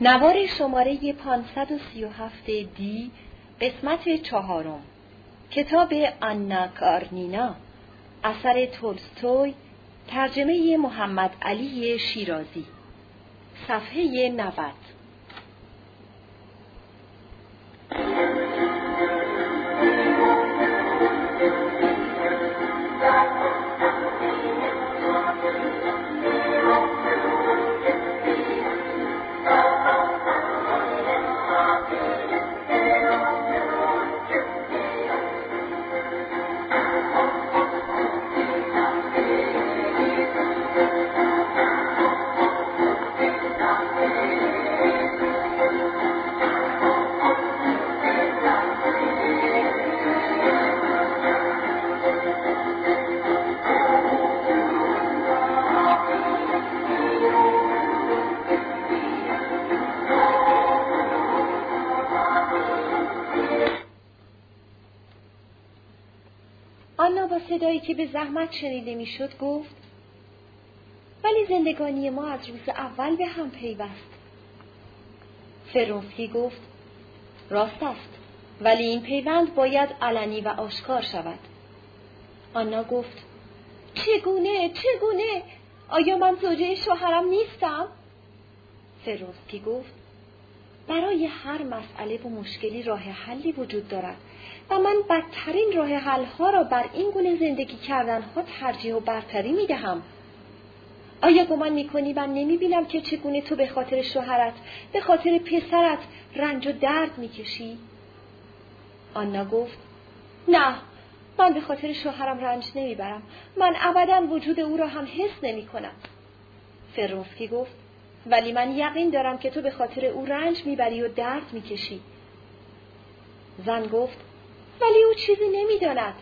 نوار شماره 537 دی قسمت چهارم. کتاب آنا کارنینا اثر تولستوی ترجمه محمد علی شیرازی. صفحه 90 صدایی که به زحمت شنیده می‌شد گفت ولی زندگانی ما از روز اول به هم پیوست. فرونسکی گفت راست است ولی این پیوند باید علنی و آشکار شود. آنا گفت چگونه چگونه؟ آیا من زوجه شوهرم نیستم؟ فرونسکی گفت برای هر مسئله و مشکلی راه حلی وجود دارد. و من بدترین راه حل ها را بر این گونه زندگی کردن ها ترجیح و برتری می دهم. آیا گمان می کنی من نمی بینم که چگونه تو به خاطر شوهرت به خاطر پسرت رنج و درد می کشی؟ آنا گفت نه من به خاطر شوهرم رنج نمی‌برم من ابدا وجود او را هم حس نمی کنم فرونسکی گفت ولی من یقین دارم که تو به خاطر او رنج می‌بری و درد می‌کشی زن گفت ولی او چیزی نمی‌داند.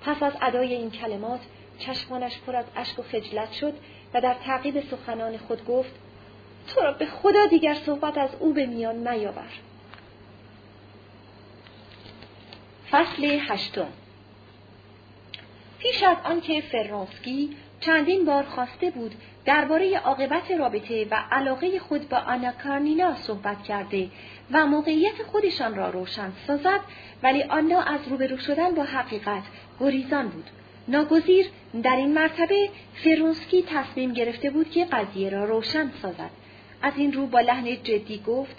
پس از ادای این کلمات چشمانش پر از اشک و خجلت شد و در تعقیب سخنان خود گفت تو را به خدا دیگر صحبت از او به میان نیاور. فصل هشتم. پیش از آنکه فرانسکی چندین بار خواسته بود درباره عاقبت رابطه و علاقه خود با آنا کارنینا صحبت کرده و موقعیت خودشان را روشن سازد ولی آنا از روبرو شدن با حقیقت گریزان بود. ناگزیر در این مرتبه فرونسکی تصمیم گرفته بود که قضیه را روشن سازد. از این رو با لحن جدی گفت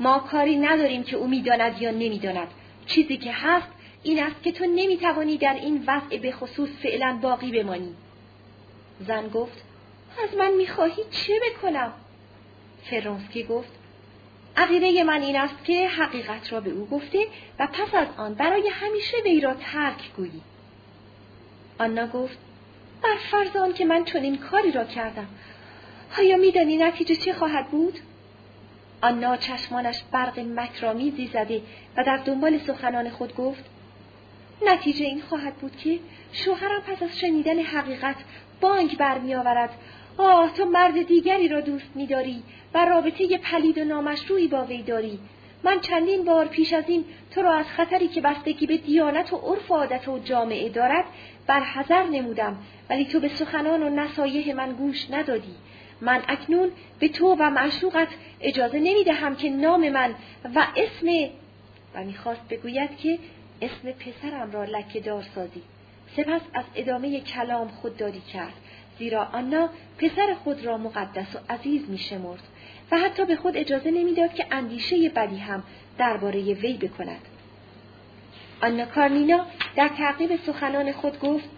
ما کاری نداریم که او می‌داند یا نمی‌داند. چیزی که هست این است که تو نمی‌توانی در این وضع به خصوص فعلا باقی بمانی. زن گفت از من می‌خواهی چه بکنم؟ فرانسکی گفت عقیده من این است که حقیقت را به او گفته و پس از آن برای همیشه وی را ترک گویی. آنا گفت بر فرض آن که من چنین کاری را کردم آیا میدانی نتیجه چه خواهد بود؟ آنا چشمانش برق مکرامیزی زده و در دنبال سخنان خود گفت نتیجه این خواهد بود که شوهرم پس از شنیدن حقیقت بانک برمیآورد. آه تو مرد دیگری را دوست میداری و رابطه پلید و نامشروعی با وی داری. من چندین بار پیش از این تو را از خطری که بستگی به دیانت و عرف و عادت و جامعه دارد برحذر نمودم ولی تو به سخنان و نصایح من گوش ندادی. من اکنون به تو و معشوقت اجازه نمی‌دهم که نام من و اسم و می‌خواست بگوید که اسم پسرم را لکه دار سازی. سپس از ادامه کلام خودداری کرد زیرا آنا پسر خود را مقدس و عزیز می شمرد و حتی به خود اجازه نمی‌داد که اندیشه بدی هم درباره وی بکند. آنا کارنینا در تعقیب سخنان خود گفت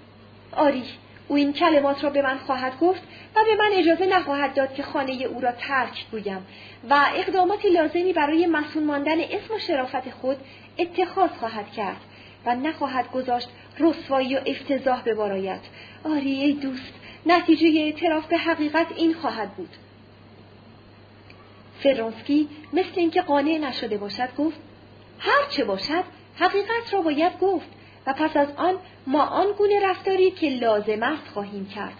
آری او این کلمات را به من خواهد گفت و به من اجازه نخواهد داد که خانه او را ترک گویم و اقداماتی لازمی برای مسئول ماندن اسم و شرافت خود اتخاذ خواهد کرد و نخواهد گذاشت رسوایی و افتضاح بباراید آری ای دوست نتیجه اعتراف به حقیقت این خواهد بود. فرانسکی مثل اینکه قانع نشده باشد گفت هر چه باشد حقیقت را باید گفت و پس از آن ما آن گونه رفتاری که لازم است خواهیم کرد.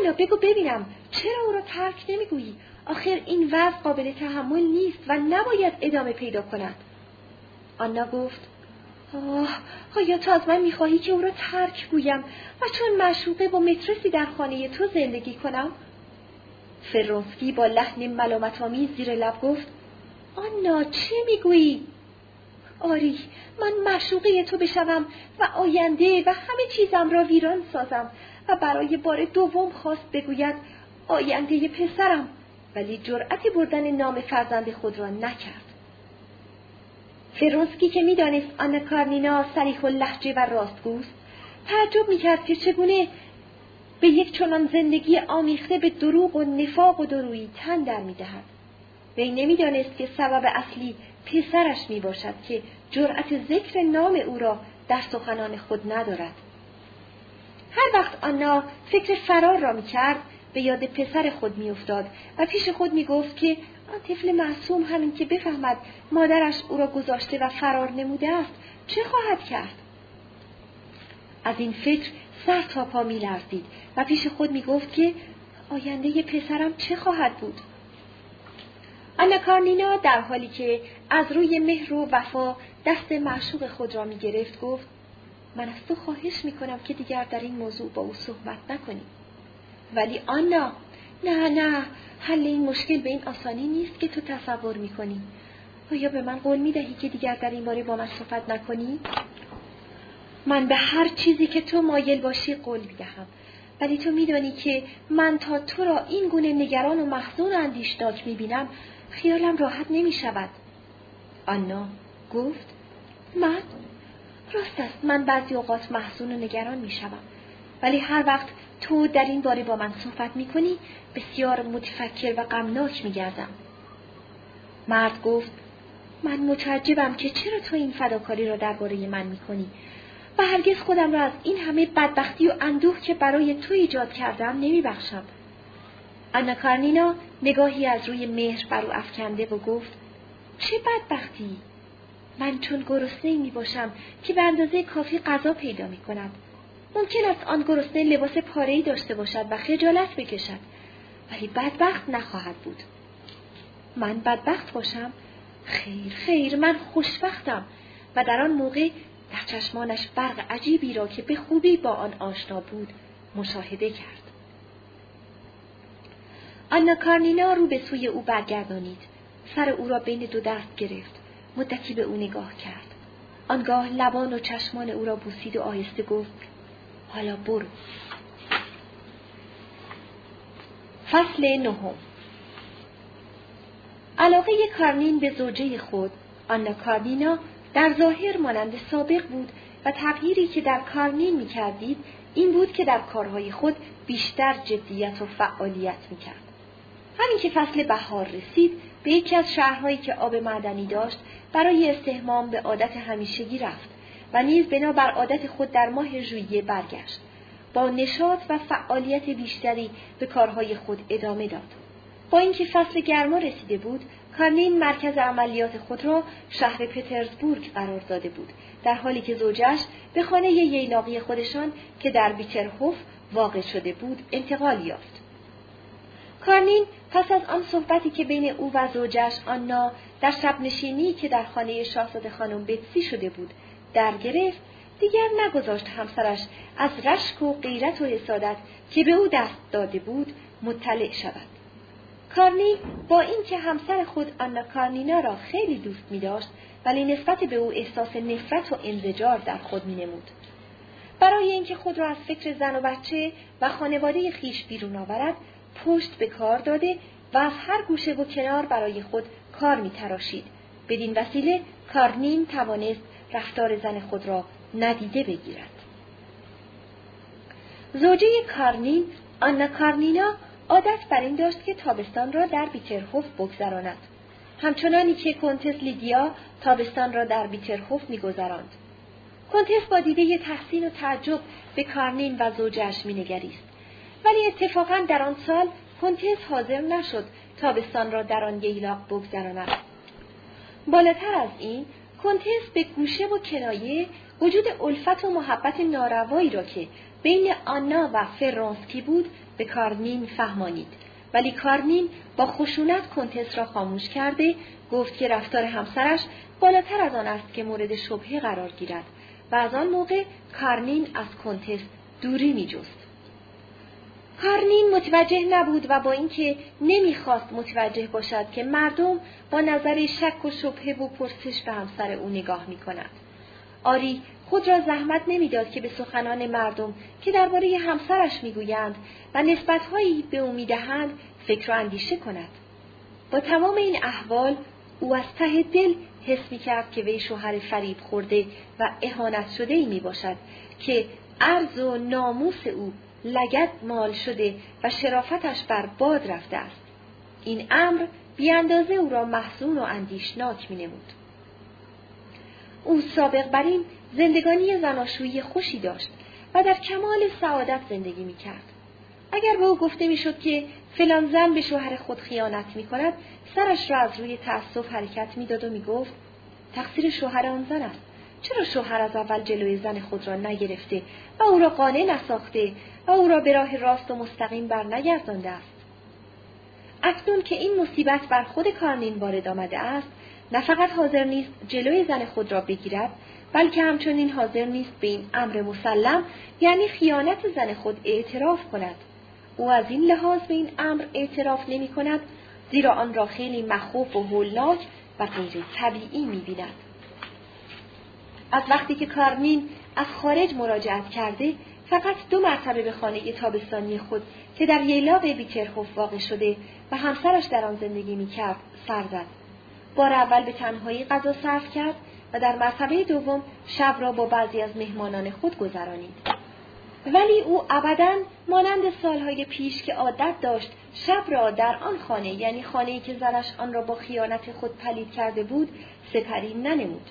الا بگو ببینم چرا او را ترک نمی‌گویی؟ آخر این وضع قابل تحمل نیست و نباید ادامه پیدا کند. آنا گفت آه آیا تو از من می‌خواهی که او را ترک گویم و چون مشوقه با مترسی در خانه تو زندگی کنم؟ فرونسکی با لحن ملامتآمیز زیر لب گفت آنا چه می‌گویی؟ آری من معشوقه تو بشوم و آینده و همه چیزم را ویران سازم و برای بار دوم خواست بگوید آینده پسرم ولی جرأت بردن نام فرزند خود را نکرد. فرونسکی که می‌دانست آنا کارنینا سریح و لحجه و راستگوست تعجب می‌کرد که چگونه به یک چنان زندگی آمیخته به دروغ و نفاق و درویی تن در می‌دهد وی نمی‌دانست که سبب اصلی پسرش می باشد که جرأت ذکر نام او را در سخنان خود ندارد. هر وقت آنا فکر فرار را می کرد به یاد پسر خود می افتاد و پیش خود می گفت که آن طفل معصوم همین که بفهمد مادرش او را گذاشته و فرار نموده است چه خواهد کرد؟ از این فکر سر تا پا می لرزید و پیش خود می گفت که آینده پسرم چه خواهد بود؟ آنا کارنینا در حالی که از روی مهر و وفا دست معشوق خود را می گرفت گفت من از تو خواهش می کنم که دیگر در این موضوع با او صحبت نکنی. ولی آنا نه نه حل این مشکل به این آسانی نیست که تو تصور می کنی. آیا به من قول می دهی که دیگر در این باره با من صحبت نکنی؟ من به هر چیزی که تو مایل باشی قول می دهم. ولی تو میدانی که من تا تو را این گونه نگران و محزون و اندیشناک می بینم خیالم راحت نمی شود. آنا گفت من راست است من بعضی اوقات محزون و نگران می شوم. ولی هر وقت تو در این باره با من صحبت می کنی بسیار متفکر و غمناک می گردم. مرد گفت من متعجبم که چرا تو این فداکاری را درباره من می کنی و هرگز خودم را از این همه بدبختی و اندوه که برای تو ایجاد کردم نمی بخشم. انا کارنینا نگاهی از روی مهر بر او افکنده و گفت چه بدبختی من چون گرسنه می باشم که به اندازه کافی غذا پیدا می کند. ممکن است آن گرسنه لباس پاره‌ای داشته باشد و خجالت بکشد ولی بدبخت نخواهد بود. من بدبخت باشم؟ خیر خیر من خوشبختم و در آن موقع در چشمانش برق عجیبی را که به خوبی با آن آشنا بود مشاهده کرد. آنا کارنینا رو به سوی او برگردانید. سر او را بین دو دست گرفت. مدتی به او نگاه کرد. آنگاه لبان و چشمان او را بوسید و آهسته گفت حالا برو. فصل نهم علاقه کارنین به زوجه خود آنا کارنینا در ظاهر مانند سابق بود و تغییری که در کارنین می کردید این بود که در کارهای خود بیشتر جدیت و فعالیت می کرد. همین که فصل بهار رسید به یکی از شهرهایی که آب معدنی داشت برای استهمام به عادت همیشگی رفت و نیز بنابر عادت خود در ماه ژوئیه برگشت. با نشاط و فعالیت بیشتری به کارهای خود ادامه داد. با اینکه فصل گرما رسیده بود کارنین مرکز عملیات خود را شهر پترزبورگ قرار داده بود در حالی که زوجش به خانه ییلاقی خودشان که در بیترهوف واقع شده بود انتقال یافت. کارنین پس از آن صحبتی که بین او و زوجش آنا در شب نشینی که در خانه شاهزاده خانم بتسی شده بود در گرفت دیگر نگذاشت همسرش از رشک و غیرت و حسادت که به او دست داده بود مطلع شود کارنی با اینکه همسر خود آنا کارنینا را خیلی دوست می داشت ولی نسبت به او احساس نفرت و انزجار در خود می نمود. برای اینکه خود را از فکر زن و بچه و خانواده خیش بیرون آورد پشت به کار داده و از هر گوشه و کنار برای خود کار می تراشید. بدین وسیله کارنین توانست رفتار زن خود را ندیده بگیرد. زوجه کارنین آنا کارنینا عادت بر این داشت که تابستان را در پیترهوف بگذراند. همچنانی که کنتس لیدیا تابستان را در پیترهوف میگذراند. کنتس با دیده تحسین و تعجب به کارنین و زوجش مینگریست. ولی اتفاقا در آن سال کنتس حاضر نشد تابستان را در آن ییلاق بگذراند بالاتر از این کنتس به گوشه و کنایه وجود الفت و محبت ناروایی را که بین آنا و فرانسکی بود به کارنین فهمانید ولی کارنین با خشونت کنتس را خاموش کرده گفت که رفتار همسرش بالاتر از آن است که مورد شبهه قرار گیرد و از آن موقع کارنین از کنتس دوری می جست. کارنین متوجه نبود و با اینکه نمی‌خواست متوجه باشد که مردم با نظر شک و شبهه و پرسش به همسر او نگاه می‌کنند آری خود را زحمت نمی‌داد که به سخنان مردم که درباره همسرش می‌گویند و نسبتهایی به او می‌دهند فکر و اندیشه کند. با تمام این احوال او از ته دل حس می کرد که وی شوهر فریب خورده و اهانت شده ای می باشد که عرض و ناموس او لگت مال شده و شرافتش بر باد رفته است. این امر بیاندازه او را محزون و اندیشناک می نمود. او سابق بر این زندگانی زناشویی خوشی داشت و در کمال سعادت زندگی می کرد. اگر به او گفته می شد که فلان زن به شوهر خود خیانت می کند سرش را از روی تأسف حرکت می داد و می گفت تقصیر شوهر آن زن است چرا شوهر از اول جلوی زن خود را نگرفته و او را قانع نساخته و او را به راه راست و مستقیم بر نگردانده است اکنون که این مصیبت بر خود کارنین وارد آمده است نه فقط حاضر نیست جلوی زن خود را بگیرد بلکه همچنین حاضر نیست به این امر مسلم یعنی خیانت زن خود اعتراف کند او از این لحاظ به این امر اعتراف نمی کند زیرا آن را خیلی مخوف و هولناک و غیر طبیعی می بیند. از وقتی که کارنین از خارج مراجعت کرده فقط دو مرتبه به خانه تابستانی خود که در ییلاق بیترهوف واقع شده و همسرش در آن زندگی می کرد سر زد. بار اول به تنهایی غذا صرف کرد و در مرتبه دوم شب را با بعضی از مهمانان خود گذرانید. ولی او ابدا مانند سالهای پیش که عادت داشت شب را در آن خانه یعنی خانه‌ای که زنش آن را با خیانت خود پلید کرده بود سپری ننمود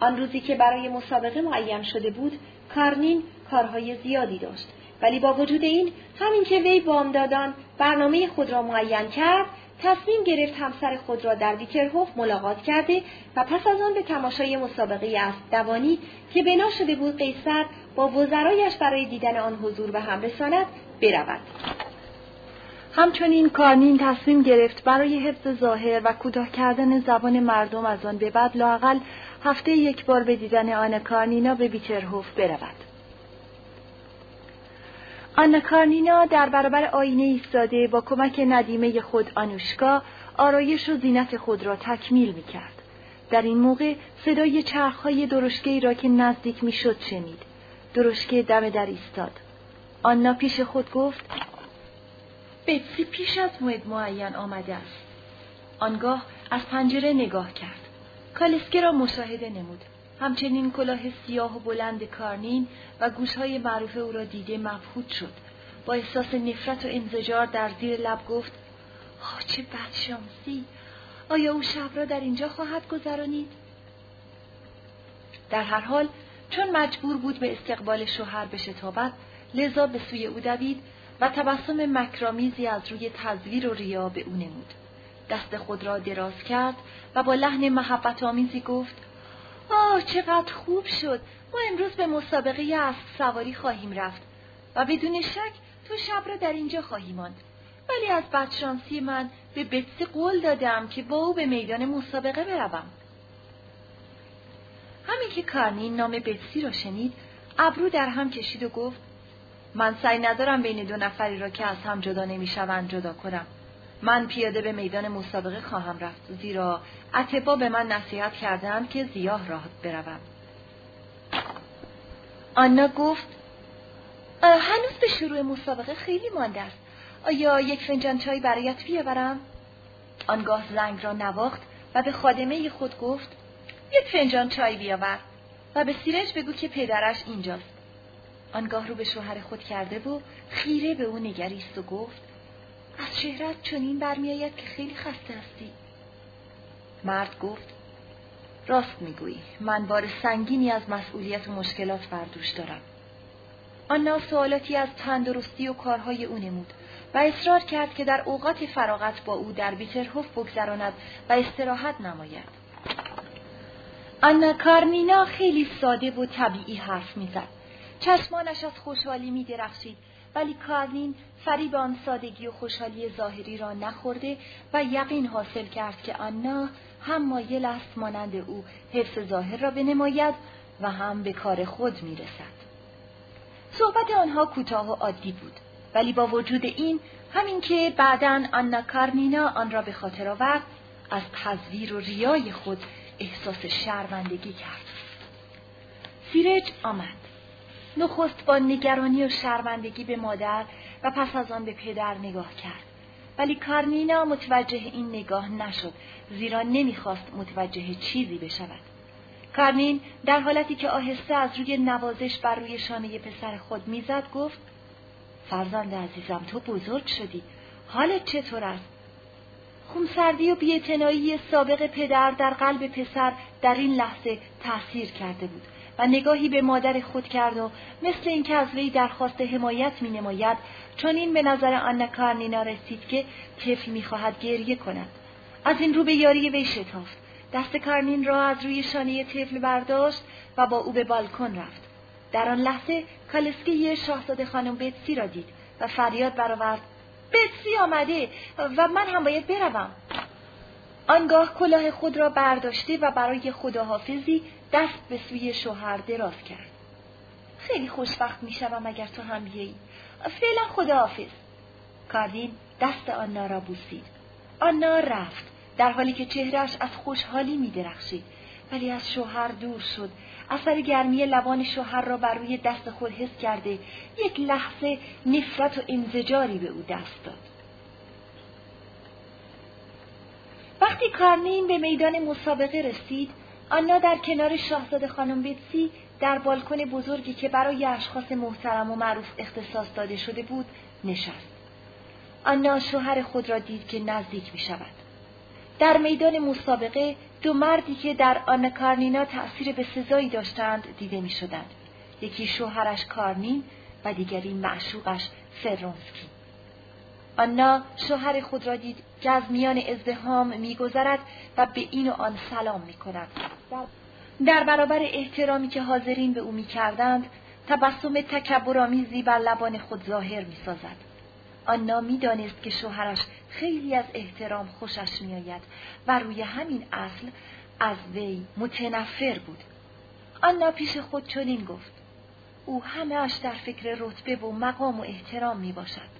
آن روزی که برای مسابقه معین شده بود کارنین کارهای زیادی داشت. ولی با وجود این همین که وی بامدادان برنامه خود را معین کرد تصمیم گرفت همسر خود را در ویترهوف ملاقات کرده و پس از آن به تماشای مسابقه است دوانی که بنا شده بود قیصر با وزرایش برای دیدن آن حضور به هم رساند برود. همچنین کارنین تصمیم گرفت برای حفظ ظاهر و کوتاه کردن زبان مردم از آن به بعد لاقل هفته یک بار به دیدن آن کارنینا به بیترهوف برود آنا کارنینا در برابر آینه ایستاده با کمک ندیمه خود آنوشکا آرایش و زینت خود را تکمیل می کرد. در این موقع صدای چرخهای درشگه را که نزدیک می شد شنید. درشکه دم در ایستاد. آنا پیش خود گفت بتسی پیش از موعد معین آمده است. آنگاه از پنجره نگاه کرد. کالسکه را مشاهده نمود. همچنین کلاه سیاه و بلند کارنین و گوشهای معروف او را دیده مبهوت شد. با احساس نفرت و انزجار در زیر لب گفت آه چه بدشانسی آیا او شب را در اینجا خواهد گذرانید؟ در هر حال چون مجبور بود به استقبال شوهر بشتابد لذا به سوی او دوید و تبسم مکرامیزی از روی تزویر و ریا به او نمود. دست خود را دراز کرد و با لحن محبت آمیزی گفت آه چقدر خوب شد! ما امروز به مسابقه اسب سواری خواهیم رفت و بدون شک تو شب را در اینجا خواهی ماند. ولی از بدشانسی من به بتسی قول دادم که با او به میدان مسابقه بروم. همین که کارنین نام بتسی را شنید ابرو در هم کشید و گفت من سعی ندارم بین دو نفری را که از هم جدا نمی‌شوند جدا کنم. من پیاده به میدان مسابقه خواهم رفت زیرا اتبا به من نصیحت کردند که زیاه راه بروم. آنا گفت هنوز به شروع مسابقه خیلی مانده است. آیا یک فنجان چای برایت بیاورم؟ آنگاه زنگ را نواخت و به خادمه خود گفت یک فنجان چای بیاور و به سیرش بگو که پدرش اینجاست. آنگاه رو به شوهر خود کرده و خیره به او نگریست و گفت از چهرت چنین برمیآید که خیلی خسته هستی. مرد گفت راست می‌گویی من بار سنگینی از مسئولیت و مشکلات بر دوش دارم آنا سوالاتی از تندرستی و کارهای او نمود و اصرار کرد که در اوقات فراغت با او در بیترهوف بگذراند و استراحت نماید. آنا کارمینا خیلی ساده و طبیعی حرف می‌زد. چشمانش از خوشحالی می درخشید ولی کارنین فریب آن سادگی و خوشحالی ظاهری را نخورده و یقین حاصل کرد که آنا هم مایل است مانند او حفظ ظاهر را بنماید و هم به کار خود می‌رسد. صحبت آنها کوتاه و عادی بود. ولی با وجود این همین که بعدا آنا کارنینا آن را به خاطر آورد از تزویر و ریای خود احساس شرمندگی کرد سیرج آمد نخست با نگرانی و شرمندگی به مادر و پس از آن به پدر نگاه کرد. ولی کارنینا متوجه این نگاه نشد زیرا نمی‌خواست متوجه چیزی بشود. کارنین در حالتی که آهسته از روی نوازش بر روی شانه پسر خود می‌زد گفت فرزند عزیزم تو بزرگ شدی. حالت چطور است؟ خونسردی و بیاعتنایی سابق پدر در قلب پسر در این لحظه تأثیر کرده بود. و نگاهی به مادر خود کرد و مثل اینکه از وی درخواست حمایت می نماید چون این به نظر آن کارنینا رسید که طفل می‌خواهد گریه کند. از این رو به یاری وی شتافت. دست کارنین را از روی شانه طفل برداشت و با او به بالکن رفت. در آن لحظه کالسکی شاهزاده خانم بتسی را دید و فریاد برآورد بتسی آمده و من هم باید بروم. آنگاه کلاه خود را برداشته و برای خداحافظی دست به سوی شوهر دراز کرد. خیلی خوشبخت می‌شوم اگر تو هم بیایی. فعلا خداحافظ. کاردین دست آنا را بوسید. آنا رفت. در حالی که چهرش از خوشحالی می درخشید ولی از شوهر دور شد. اثر گرمی لبان شوهر را بر روی دست خود حس کرده یک لحظه نفرت و انزجاری به او دست داد. وقتی کارنین به میدان مسابقه رسید آنا در کنار شاهزاده خانم بیتسی در بالکن بزرگی که برای اشخاص محترم و معروف اختصاص داده شده بود نشست آنا شوهر خود را دید که نزدیک می شود. در میدان مسابقه دو مردی که در آن کارنینا تأثیر به سزایی داشتند دیده می شدند. یکی شوهرش کارنین و دیگری معشوقش فرونسکی. آنا شوهر خود را دید که از میان ازدهام میگذرد و به این و آن سلام می کند. در برابر احترامی که حاضرین به او می‌کردند تبسم تکبرآمیزی بر لبان خود ظاهر می‌سازد آنا می‌دانست که شوهرش خیلی از احترام خوشش میآید و روی همین اصل از وی متنفر بود آنا پیش خود چنین گفت او همهاش در فکر رتبه و مقام و احترام می باشد.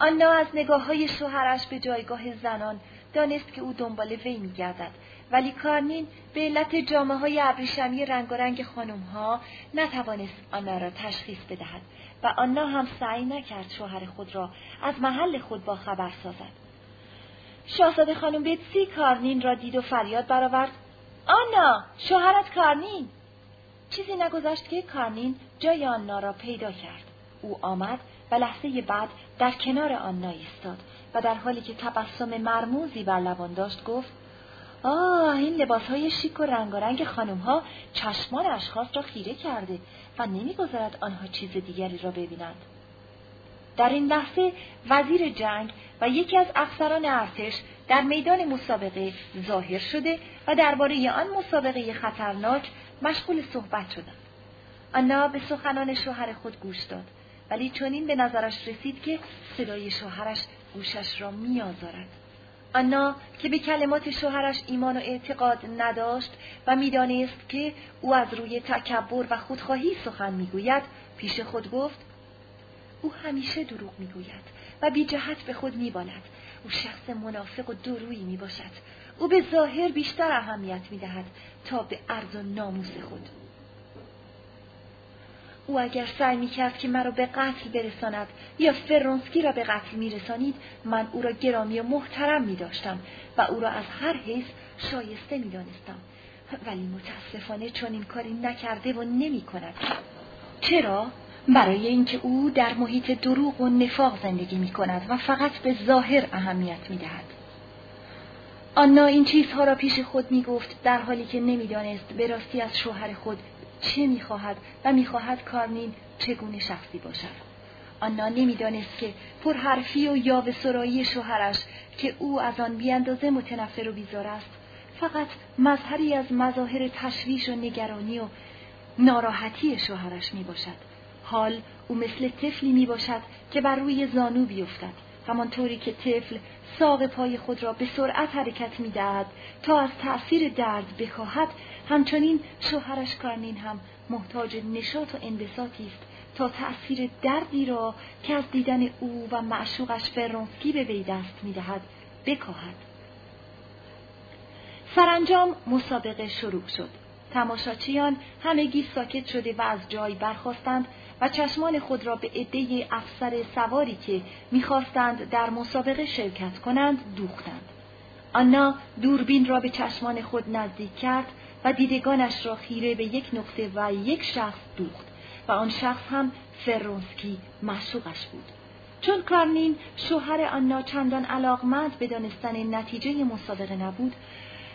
آنا از نگاه های شوهرش به جایگاه زنان دانست که او دنبال وی می گردد ولی کارنین به علت جامعه های ابریشمی رنگارنگ خانم ها نتوانست آنا را تشخیص بدهد و آنا هم سعی نکرد شوهر خود را از محل خود با خبر سازد. شاهزاده خانم بتسی کارنین را دید و فریاد برآورد. آنا شوهرت کارنین. چیزی نگذشت که کارنین جای آنا را پیدا کرد. او آمد و لحظه بعد در کنار آنا ایستاد و در حالی که تبسم مرموزی بر لبان داشت گفت آه این لباس های شیک و رنگارنگ خانم ها چشمان اشخاص را خیره کرده و نمی‌گذارد آنها چیز دیگری را ببینند. در این لحظه وزیر جنگ و یکی از افسران ارتش در میدان مسابقه ظاهر شده و درباره آن مسابقه خطرناک مشغول صحبت شدند. آنا به سخنان شوهر خود گوش داد ولی چنین به نظرش رسید که صدای شوهرش گوشش را میآزارد. آنا که به کلمات شوهرش ایمان و اعتقاد نداشت و می‌دانست که او از روی تکبر و خودخواهی سخن می‌گوید پیش خود گفت او همیشه دروغ می‌گوید و بی جهت به خود میباند. او شخص منافق و درویی می‌باشد. او به ظاهر بیشتر اهمیت می‌دهد تا به عرض و ناموس خود. او اگر سعی می کرد که مرا به قتل برساند یا فرونسکی را به قتل می رسانید من او را گرامی و محترم می داشتم و او را از هر حیث شایسته می دانستم. ولی متاسفانه چون این کاری نکرده و نمی کند. چرا؟ برای اینکه او در محیط دروغ و نفاق زندگی می کند و فقط به ظاهر اهمیت می دهد. آنا این چیزها را پیش خود می گفت در حالی که نمی‌دانست به راستی از شوهر خود چه می‌خواهد و می‌خواهد کارنین چگونه شخصی باشد آنا نمی‌دانست که پرحرفی و یاوه سرایی شوهرش که او از آن بیاندازه متنفر و بیزار است فقط مظهری از مظاهر تشویش و نگرانی و ناراحتی شوهرش می باشد. حال او مثل طفلی می باشد که بر روی زانو بیفتد همانطوری که طفل ساق پای خود را به سرعت حرکت می دهد تا از تأثیر درد بخواهد همچنین شوهرش کارنین هم محتاج نشاط و انبساطی است تا تأثیر دردی را که از دیدن او و معشوقش فرونسکی به وی دست می‌دهد بکاهد. سرانجام مسابقه شروع شد. تماشاچیان همگی ساکت شده و از جای برخواستند و چشمان خود را به عده افسر سواری که می‌خواستند در مسابقه شرکت کنند دوختند. آنا دوربین را به چشمان خود نزدیک کرد و دیدگانش را خیره به یک نقطه و یک شخص دوخت و آن شخص هم فرونسکی معشوقش بود. چون کارنین شوهر آنا چندان علاقمند به دانستن نتیجه مسابقه نبود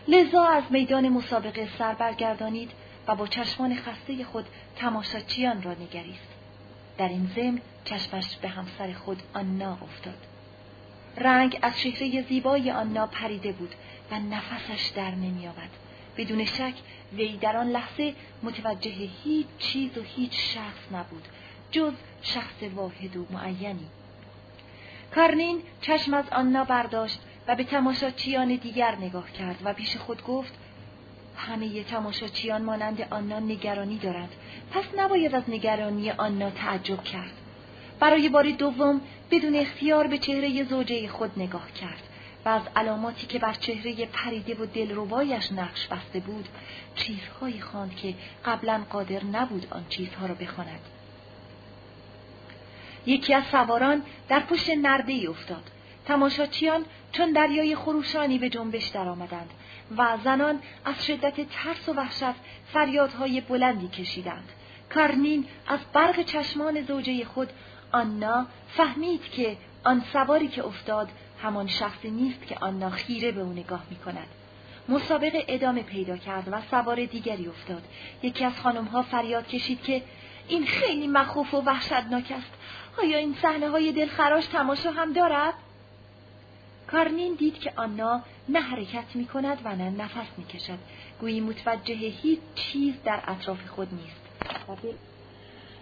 لذا از میدان مسابقه سر برگردانید و با چشمان خسته خود تماشاچیان را نگریست. در این ضمن چشمش به همسر خود آنا افتاد. رنگ از چهره زیبای آنا پریده بود و نفسش در نمیآمد. بدون شک وی در آن لحظه متوجه هیچ چیز و هیچ شخص نبود جز شخص واحد و معینی. کارنین چشم از آنا برداشت و به تماشاچیان دیگر نگاه کرد و پیش خود گفت همه تماشاچیان مانند آنا نگرانی دارند. پس نباید از نگرانی آنا تعجب کرد. برای بار دوم بدون اختیار به چهره زوجه خود نگاه کرد و از علاماتی که بر چهره پریده و دلربایش نقش بسته بود چیزهایی خواند که قبلا قادر نبود آن چیزها را بخواند. یکی از سواران در پشت نرده ای افتاد. تماشاچیان چون دریای خروشانی به جنبش درآمدند و زنان از شدت ترس و وحشت فریادهای بلندی کشیدند کارنین از برق چشمان زوجه خود آنا فهمید که آن سواری که افتاد همان شخصی نیست که آنا خیره به او نگاه می کند. مسابقه ادامه پیدا کرد و سوار دیگری افتاد. یکی از خانمها فریاد کشید که این خیلی مخوف و وحشتناک است. آیا این صحنه های دلخراش تماشا هم دارد؟ کارنین دید که آنا نه حرکت می کند و نه نفس می کشد. گویی متوجه هیچ چیز در اطراف خود نیست.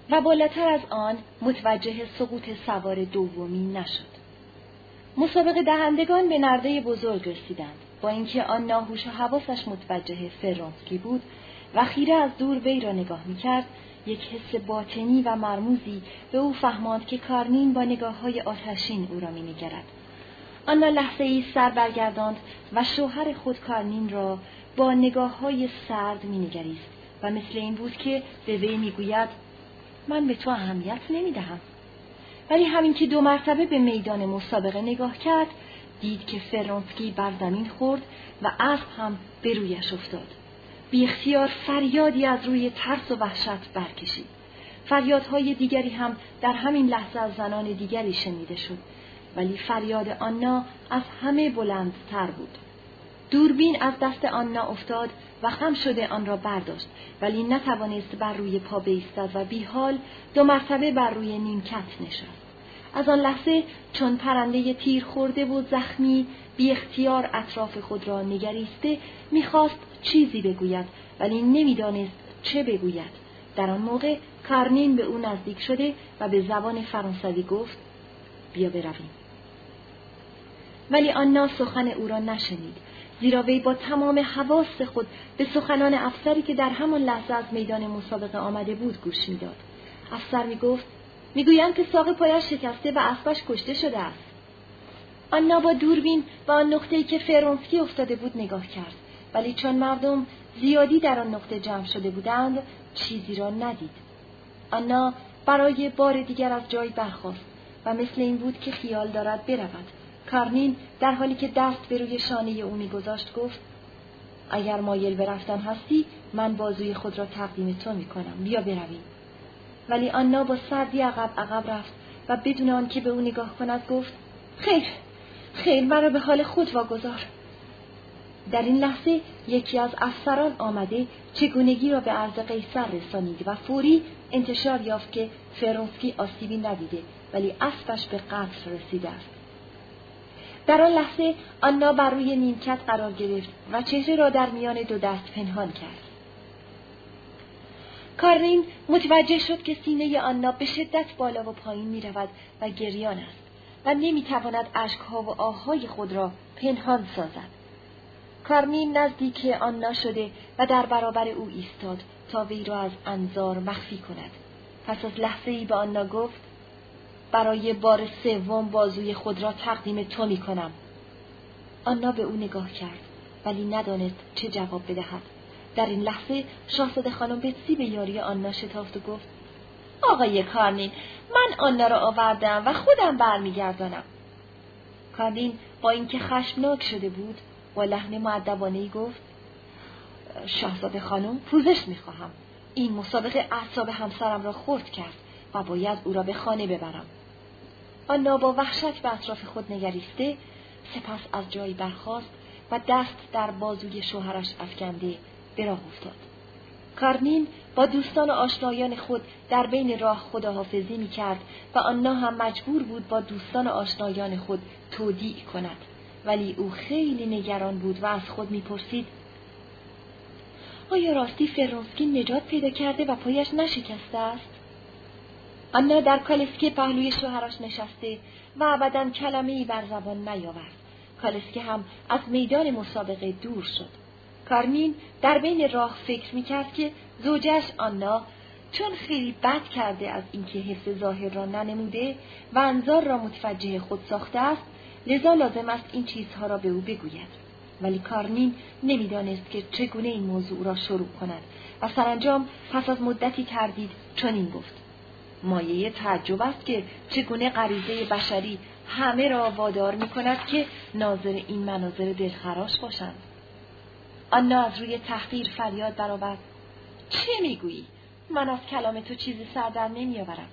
و بالاتر از آن متوجه سقوط سوار دومی نشد. مسابقه دهندگان به نرده بزرگ رسیدند با اینکه آن ناهوش و حواسش متوجه فرانسکی بود و خیره از دور وی را نگاه می‌کرد یک حس باطنی و مرموزی به او فهماند که کارنین با نگاه های آتشین او را مینگرد آنا لحظه ای سر برگرداند و شوهر خود کارنین را با نگاه های سرد مینگریست و مثل این بود که به وی می‌گوید من به تو اهمیت نمی‌دهم. ولی همین که دو مرتبه به میدان مسابقه نگاه کرد دید که فرانسکی بر زمین خورد و اسب هم به رویش افتاد. بی اختیار فریادی از روی ترس و وحشت برکشید. فریادهای دیگری هم در همین لحظه از زنان دیگری شنیده شد. ولی فریاد آنا از همه بلندتر بود. دوربین از دست آنا افتاد و خم شده آن را برداشت ولی نتوانست بر روی پا بایستد و بیحال دو مرتبه بر روی نیمکت نشست. از آن لحظه چون پرنده تیر خورده و زخمی بی اختیار اطراف خود را نگریسته می‌خواست چیزی بگوید ولی نمی‌دانست چه بگوید. در آن موقع کارنین به او نزدیک شده و به زبان فرانسوی گفت بیا برویم. ولی آنا سخن او را نشنید. زیرا وی با تمام حواس خود به سخنان افسری که در همان لحظه از میدان مسابقه آمده بود گوش می‌داد. افسر می‌گفت می‌گویند که ساق پایش شکسته و اسبش کشته شده است. آنا با دوربین و آن نقطه‌ای که فرونسکی افتاده بود نگاه کرد. ولی چون مردم زیادی در آن نقطه جمع شده بودند چیزی را ندید. آنا برای بار دیگر از جای برخاست و مثل این بود که خیال دارد برود. کارنین در حالی که دست به روی شانه او میگذاشت گفت اگر مایل به رفتن هستی من بازوی خود را تقدیم تو می‌کنم. بیا برویم ولی آنا با سردی عقب عقب رفت و بدون آنکه به او نگاه کند گفت خیر خیر مرا به حال خود واگذار. در این لحظه یکی از افسران آمده چگونگی را به عرض قیصر رسانید و فوری انتشار یافت که فرونسکی آسیبی ندیده ولی اسبش به قتل رسیده است. در آن لحظه آنا بر روی نیمکت قرار گرفت و چهره را در میان دو دست پنهان کرد. کارین متوجه شد که سینه آنا به شدت بالا و پایین می رود و گریان است و نمی تواند اشکها و آهای خود را پنهان سازد. کارنین نزدیک آنا شده و در برابر او ایستاد تا وی را از انظار مخفی کند. پس از لحظه ای به آنا گفت برای بار سوم بازوی خود را تقدیم تو می کنم. آنا به او نگاه کرد ولی ندانست چه جواب بدهد. در این لحظه شاهزاده خانم بتسی به یاری آنا شتافت و گفت آقای کارنین من آنا را آوردم و خودم برمیگردانم کارنین با اینکه خشمناک شده بود با لحن معدبانه گفت شاهزاده خانم پوزش می‌خواهم این مسابقه اعصاب همسرم را خورد کرد و باید او را به خانه ببرم آنا با وحشت به اطراف خود نگریسته سپس از جایی برخاست و دست در بازوی شوهرش افکنده به راه افتاد. کارنین با دوستان و آشنایان خود در بین راه خداحافظی می کرد و آنا هم مجبور بود با دوستان و آشنایان خود تودیع کند. ولی او خیلی نگران بود و از خود می‌پرسید آیا راستی فرونسکی نجات پیدا کرده و پایش نشکسته است؟ آنا در کالسکه پهلوی شوهرش نشسته و ابدا کلمه بر زبان نیاورد. کالسکه هم از میدان مسابقه دور شد. کارمین در بین راه فکر می‌کرد که زوجش آنا چون خیلی بد کرده از اینکه حفظ ظاهر را ننموده و انظار را متوجه خود ساخته است لذا لازم است این چیزها را به او بگوید. ولی کارنین نمی‌دانست که چگونه این موضوع را شروع کند و سرانجام پس از مدتی تردید چنین گفت. مایه تعجب است که چگونه غریزه بشری همه را وادار می کند که ناظر این مناظر دلخراش باشند. آنا از روی تحقیر فریاد برآورد. چه می‌گویی؟ من از کلام تو چیزی سر در نمیآورم.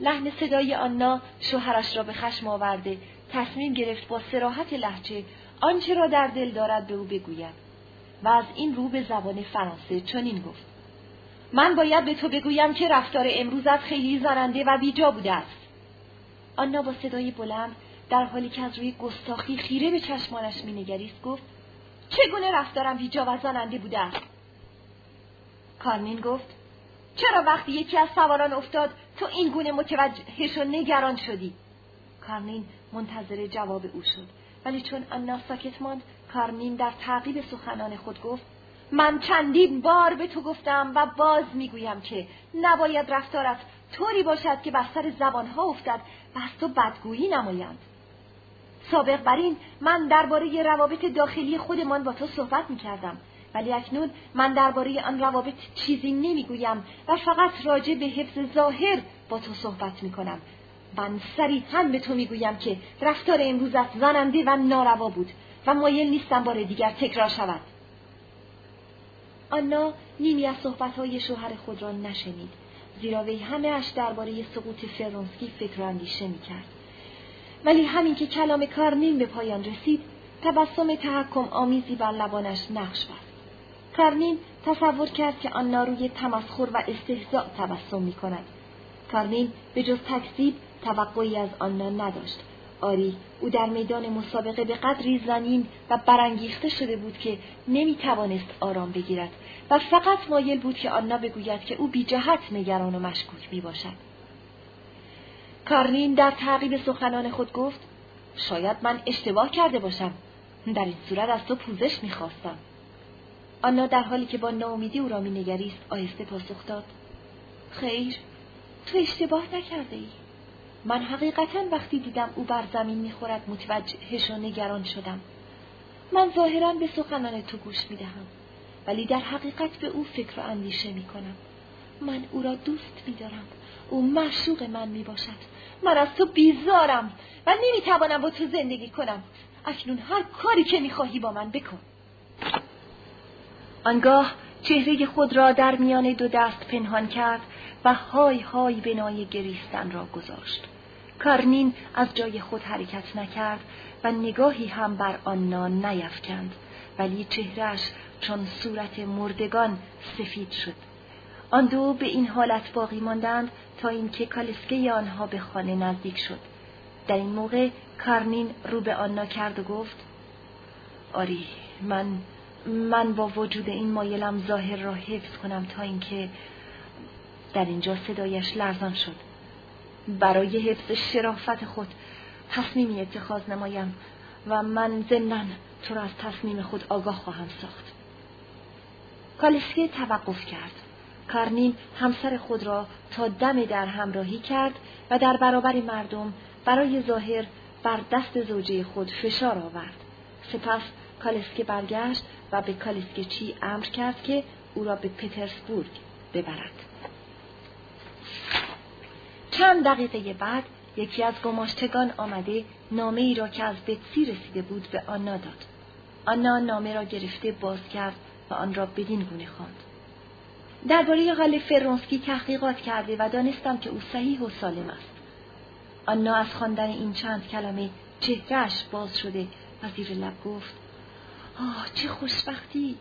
لحن صدای آنا شوهرش را به خشم آورده تصمیم گرفت با سراحت لحچه آنچه را در دل دارد به او بگوید و از این رو به زبان فرانسه چنین گفت. من باید به تو بگویم که رفتار امروزت خیلی زننده و بیجا بوده است. آنا با صدای بلند در حالی که از روی گستاخی خیره به چشمانش مینگریست گفت چگونه رفتارم بیجا و زننده بوده است؟ کارمین گفت چرا وقتی یکی از سواران افتاد تو این گونه متوجهش و نگران شدی؟ کارنین منتظر جواب او شد. ولی چون آنا ساکت ماند کارنین در تعقیب سخنان خود گفت من چندین بار به تو گفتم و باز می‌گویم که نباید رفتارت طوری باشد که بر سر زبانها افتد و از تو بدگویی نمایند سابق بر این من درباره روابط داخلی خودمان با تو صحبت می کردم ولی اکنون من درباره آن روابط چیزی نمی‌گویم و فقط راجع به حفظ ظاهر با تو صحبت می کنم. من صریحا به تو می‌گویم که رفتار امروزت زننده و ناروا بود و مایل نیستم بار دیگر تکرار شود. آنا نیمی از صحبتهای شوهر خود را نشنید زیرا وی همه اش درباره سقوط فرونسکی فکر و اندیشه می‌کرد ولی همین که کلام کارنین به پایان رسید تبسم تحکم آمیزی بر لبانش نقش بست کارنین تصور کرد که آن روی تمسخر و استهزاء تبسم می کند. کارنین به جز تکذیب توقعی از آنها نداشت. آری او در میدان مسابقه به قدری زنین و برانگیخته شده بود که نمی توانست آرام بگیرد و فقط مایل بود که آنها بگوید که او بی جهت نگران و مشکوک می باشد. کارنین در تعقیب سخنان خود گفت شاید من اشتباه کرده باشم. در این صورت از تو پوزش می‌خواستم. آنا در حالی که با ناامیدی او را مینگریست آهسته پاسخ داد خیر تو اشتباه نکرده ای من حقیقتا وقتی دیدم او بر زمین می‌خورد متوجهش و نگران شدم. من ظاهرا به سخنان تو گوش می‌دهم ولی در حقیقت به او فکر و اندیشه می‌کنم. من او را دوست میدارم. او معشوق من می باشد من از تو بیزارم و نمی‌توانم با تو زندگی کنم. اکنون هر کاری که می‌خواهی با من بکن. آنگاه چهره خود را در میان دو دست پنهان کرد و های های بنای گریستن را گذاشت. کارنین از جای خود حرکت نکرد و نگاهی هم بر آنا نیفکند ولی چهرش چون صورت مردگان سفید شد. آن دو به این حالت باقی ماندند تا اینکه کالسکه آنها به خانه نزدیک شد. در این موقع کارنین رو به آنا کرد و گفت آری من من با وجود این مایلم ظاهر را حفظ کنم تا اینکه در اینجا صدایش لرزان شد برای حفظ شرافت خود تصمیمی اتخاذ نمایم و من ضمنا تو را از تصمیم خود آگاه خواهم ساخت کالسکه توقف کرد کارنین همسر خود را تا دم در همراهی کرد و در برابر مردم برای ظاهر بر دست زوجه خود فشار آورد. سپس کالسکه برگشت و به کالسکچی امر کرد که او را به پترزبورگ ببرد. چند دقیقه بعد یکی از گماشتگان آمده نامه ای را که از بتسی رسیده بود به آنا داد. آنا نامه را گرفته باز کرد و آن را بدین گونه خواند. درباره حال فرونسکی تحقیقات کرده و دانستم که او صحیح و سالم است. آنا از خواندن این چند کلمه چهرهش باز شده و زیر لب گفت آه چه خوشبختی